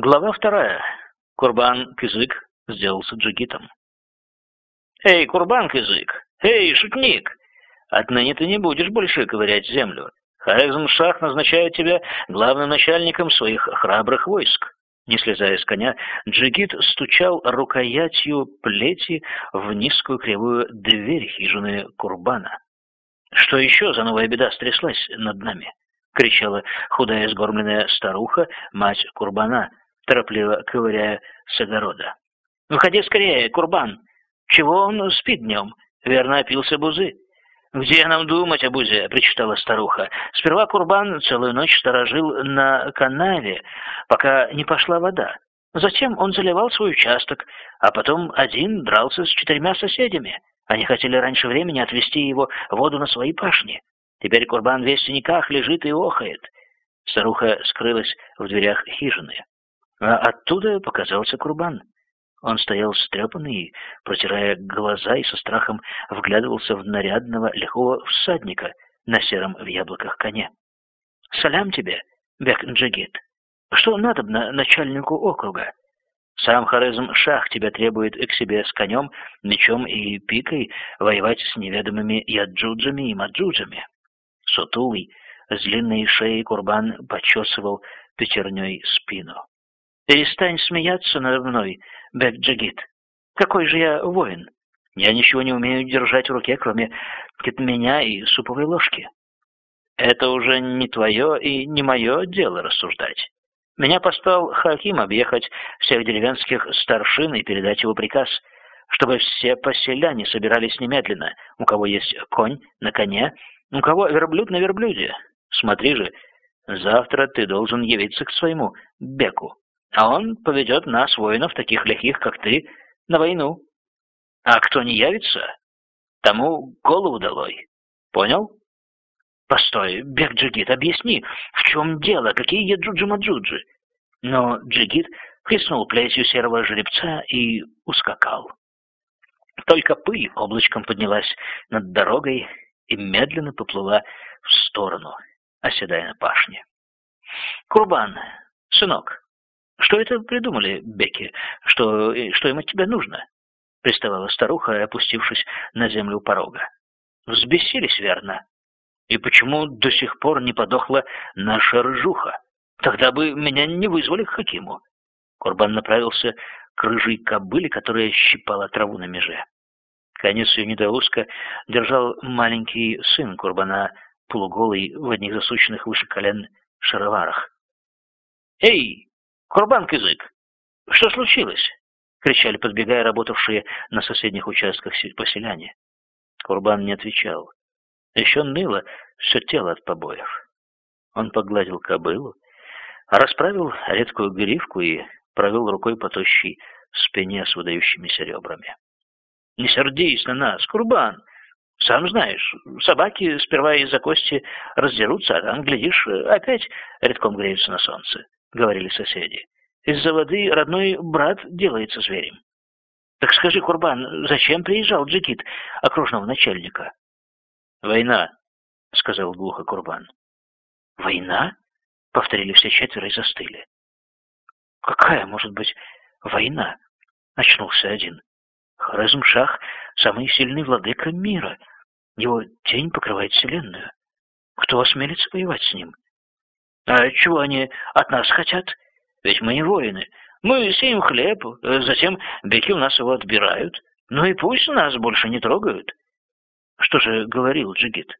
Глава вторая. Курбан Кызык сделался джигитом. «Эй, Курбан Кызык! Эй, шутник! Отныне ты не будешь больше ковырять землю. Харизм Шах назначает тебя главным начальником своих храбрых войск». Не слезая с коня, джигит стучал рукоятью плети в низкую кривую дверь хижины Курбана. «Что еще за новая беда стряслась над нами?» — кричала худая сгорбленная старуха, мать Курбана, торопливо ковыряя с огорода. «Выходи скорее, Курбан! Чего он спит днем? Верно, опился бузы». «Где нам думать о бузе?» — причитала старуха. «Сперва Курбан целую ночь сторожил на канаве, пока не пошла вода. Затем он заливал свой участок, а потом один дрался с четырьмя соседями. Они хотели раньше времени отвести его воду на свои пашни. Теперь Курбан весь в синяках лежит и охает». Старуха скрылась в дверях хижины. А оттуда показался Курбан. Он стоял стрепанный, протирая глаза и со страхом вглядывался в нарядного лихого всадника на сером в яблоках коне. «Салям тебе, Бек Джигит. Что надобно начальнику округа? Сам Хорезм Шах тебя требует к себе с конем, мечом и пикой воевать с неведомыми яджуджами и маджуджами». Сутулый, с длинной шеей Курбан почесывал пятерней спину. Перестань смеяться надо мной, Бек-Джагит. Какой же я воин? Я ничего не умею держать в руке, кроме меня и суповой ложки. Это уже не твое и не мое дело рассуждать. Меня послал Хаким объехать всех деревенских старшин и передать его приказ, чтобы все поселяне собирались немедленно, у кого есть конь на коне, у кого верблюд на верблюде. Смотри же, завтра ты должен явиться к своему Беку а он поведет нас, воинов, таких лихих, как ты, на войну. А кто не явится, тому голову долой. Понял? Постой, Бек Джигит, объясни, в чем дело, какие джуджи-маджуджи? Но Джигит хлестнул плетью серого жеребца и ускакал. Только пыль облачком поднялась над дорогой и медленно поплыла в сторону, оседая на пашне. «Курбан, сынок, «Что это придумали, беки? Что, что им от тебя нужно?» Приставала старуха, опустившись на землю порога. «Взбесились, верно? И почему до сих пор не подохла наша рыжуха? Тогда бы меня не вызвали к Хакиму». Курбан направился к рыжей кобыле, которая щипала траву на меже. Конец ее недоуска держал маленький сын Курбана, полуголый, в одних засученных выше колен шароварах. «Эй, «Курбан-кызык, что случилось?» — кричали, подбегая работавшие на соседних участках поселяне. Курбан не отвечал. Еще ныло все тело от побоев. Он погладил кобылу, расправил редкую гривку и провел рукой по тощей спине с выдающимися ребрами. «Не сердись на нас, Курбан! Сам знаешь, собаки сперва из-за кости раздерутся, а там, глядишь, опять редком греются на солнце. — говорили соседи. «Из-за воды родной брат делается зверем». «Так скажи, Курбан, зачем приезжал джигит окружного начальника?» «Война», — сказал глухо Курбан. «Война?» — повторили все четверо и застыли. «Какая может быть война?» — очнулся один. «Хорезм-Шах — самый сильный владыка мира. Его тень покрывает вселенную. Кто осмелится воевать с ним?» А чего они от нас хотят? Ведь мы не воины. Мы сеем хлеб, затем беки у нас его отбирают. Ну и пусть нас больше не трогают. Что же говорил Джигит?